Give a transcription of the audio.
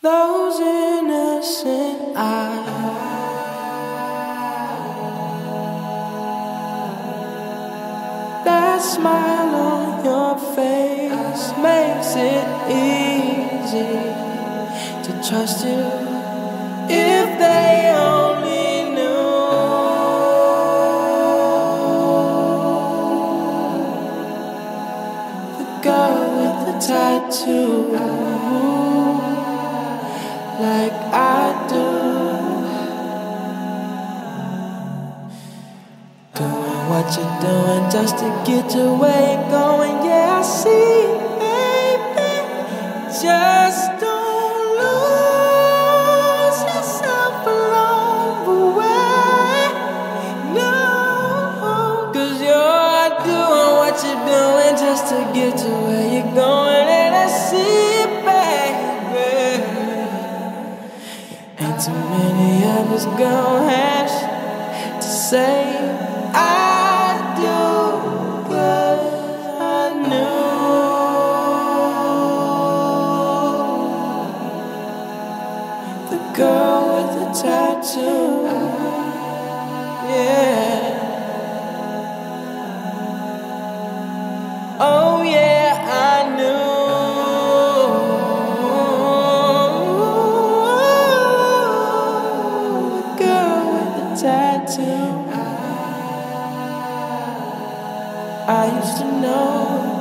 Those innocent eyes. That smile on your face makes it easy to trust you. If they only knew the girl with the tattoo, like I do. Doing what you're doing just to get your way going. Yeah, I see, baby. Just don't lose yourself along Ain't too many of us gonna have to say I do, but I knew the girl with the tattoo. Yeah. Oh tattoo. I used to know